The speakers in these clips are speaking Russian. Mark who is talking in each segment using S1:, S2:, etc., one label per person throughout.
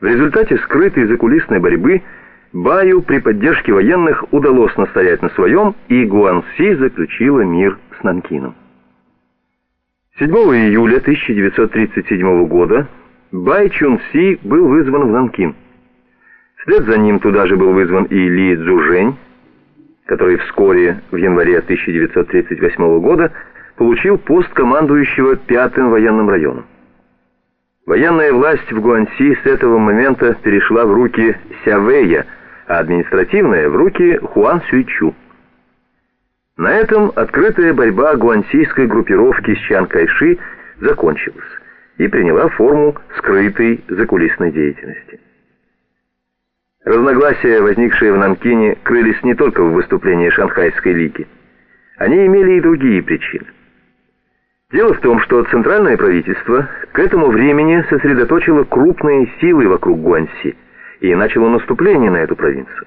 S1: В результате скрытой закулисной борьбы Баю при поддержке военных удалось настоять на своем, и Гуанси заключила мир с Нанкином. 7 июля 1937 года Бай Чун был вызван в Нанкин. Вслед за ним туда же был вызван и Ли Цзужень, который вскоре, в январе 1938 года, получил пост командующего пятым военным районом. Военная власть в Гуанси с этого момента перешла в руки Сявэя, а административная — в руки Хуан Сюйчу. На этом открытая борьба гуансийской группировки с Чан Кайши закончилась и приняла форму скрытой закулисной деятельности. Разногласия, возникшие в Нанкине, крылись не только в выступлении Шанхайской лиги. Они имели и другие причины. Дело в том, что центральное правительство к этому времени сосредоточило крупные силы вокруг Гуанси и начало наступление на эту провинцию.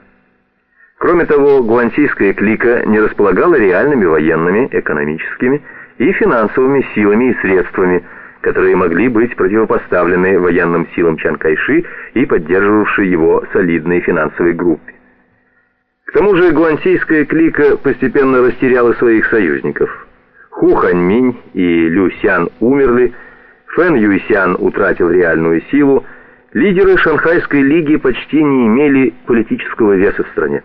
S1: Кроме того, гуансийская клика не располагала реальными военными, экономическими и финансовыми силами и средствами, которые могли быть противопоставлены военным силам Чан Кайши и поддерживавшей его солидной финансовой группе. К тому же гуансийская клика постепенно растеряла своих союзников – Ху Ханьминь и Лю Сян умерли, Фэн Юйсян утратил реальную силу, лидеры Шанхайской лиги почти не имели политического веса в стране.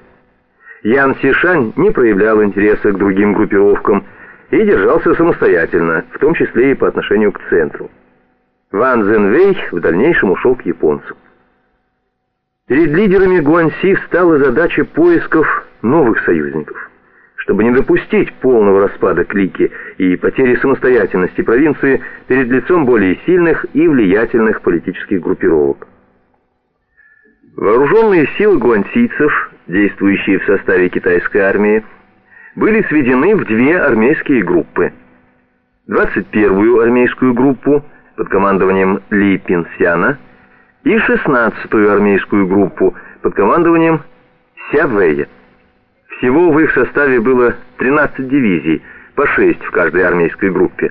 S1: Ян Сишань не проявлял интереса к другим группировкам и держался самостоятельно, в том числе и по отношению к центру. Ван Зенвей в дальнейшем ушел к японцам. Перед лидерами Гуанси стала задача поисков новых союзников чтобы не допустить полного распада клики и потери самостоятельности провинции перед лицом более сильных и влиятельных политических группировок. Вооруженные силы гуансийцев, действующие в составе китайской армии, были сведены в две армейские группы. 21-ю армейскую группу под командованием Ли Пинсяна и 16-ю армейскую группу под командованием Ся Вэя. Всего в их составе было 13 дивизий, по 6 в каждой армейской группе.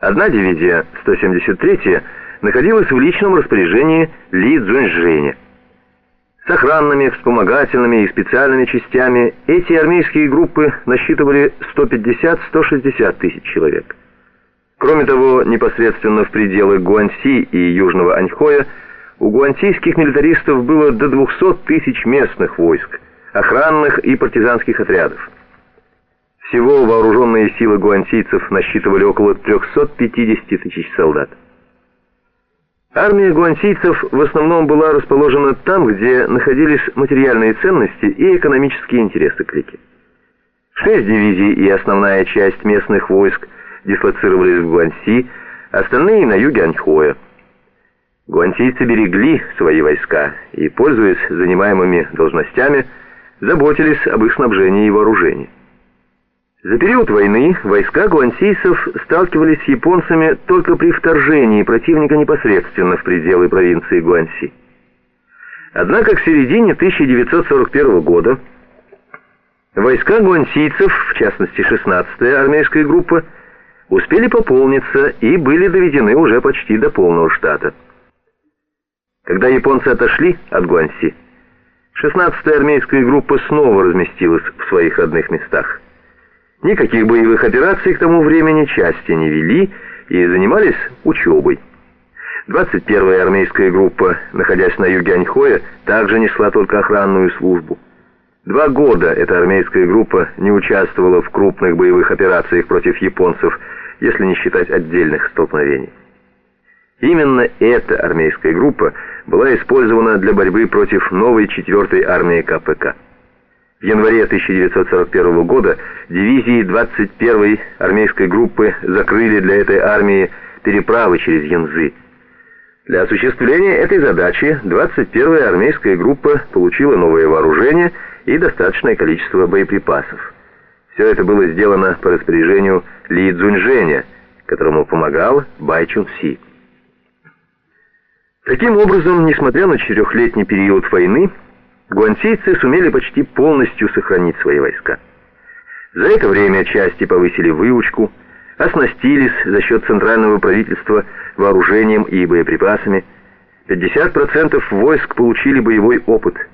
S1: Одна дивизия, 173-я, находилась в личном распоряжении Ли Цзуньжэня. С охранными, вспомогательными и специальными частями эти армейские группы насчитывали 150-160 тысяч человек. Кроме того, непосредственно в пределах Гуанси и Южного Аньхоя у гуансийских милитаристов было до 200 тысяч местных войск, охранных и партизанских отрядов. Всего вооруженные силы гуансийцев насчитывали около 350 тысяч солдат. Армия гуансийцев в основном была расположена там, где находились материальные ценности и экономические интересы клики. Шесть дивизий и основная часть местных войск дислоцировались в Гуанси, остальные на юге Аньхоя. Гуансийцы берегли свои войска и, пользуясь занимаемыми должностями, заботились об их снабжении и вооружении. За период войны войска гуансийцев сталкивались с японцами только при вторжении противника непосредственно в пределы провинции Гуанси. Однако к середине 1941 года войска гуансийцев, в частности 16-я армейская группа, успели пополниться и были доведены уже почти до полного штата. Когда японцы отошли от Гуанси, 16-я армейская группа снова разместилась в своих родных местах. Никаких боевых операций к тому времени части не вели и занимались учебой. 21-я армейская группа, находясь на юге Аньхоя, также несла только охранную службу. Два года эта армейская группа не участвовала в крупных боевых операциях против японцев, если не считать отдельных столкновений. Именно эта армейская группа была использована для борьбы против новой 4-й армии КПК. В январе 1941 года дивизии 21-й армейской группы закрыли для этой армии переправы через Янзы. Для осуществления этой задачи 21-я армейская группа получила новое вооружение и достаточное количество боеприпасов. Все это было сделано по распоряжению Ли Цзуньжэня, которому помогал Бай Чун Си. Таким образом, несмотря на четырехлетний период войны, гуансийцы сумели почти полностью сохранить свои войска. За это время части повысили выучку, оснастились за счет центрального правительства вооружением и боеприпасами, 50% войск получили боевой опыт –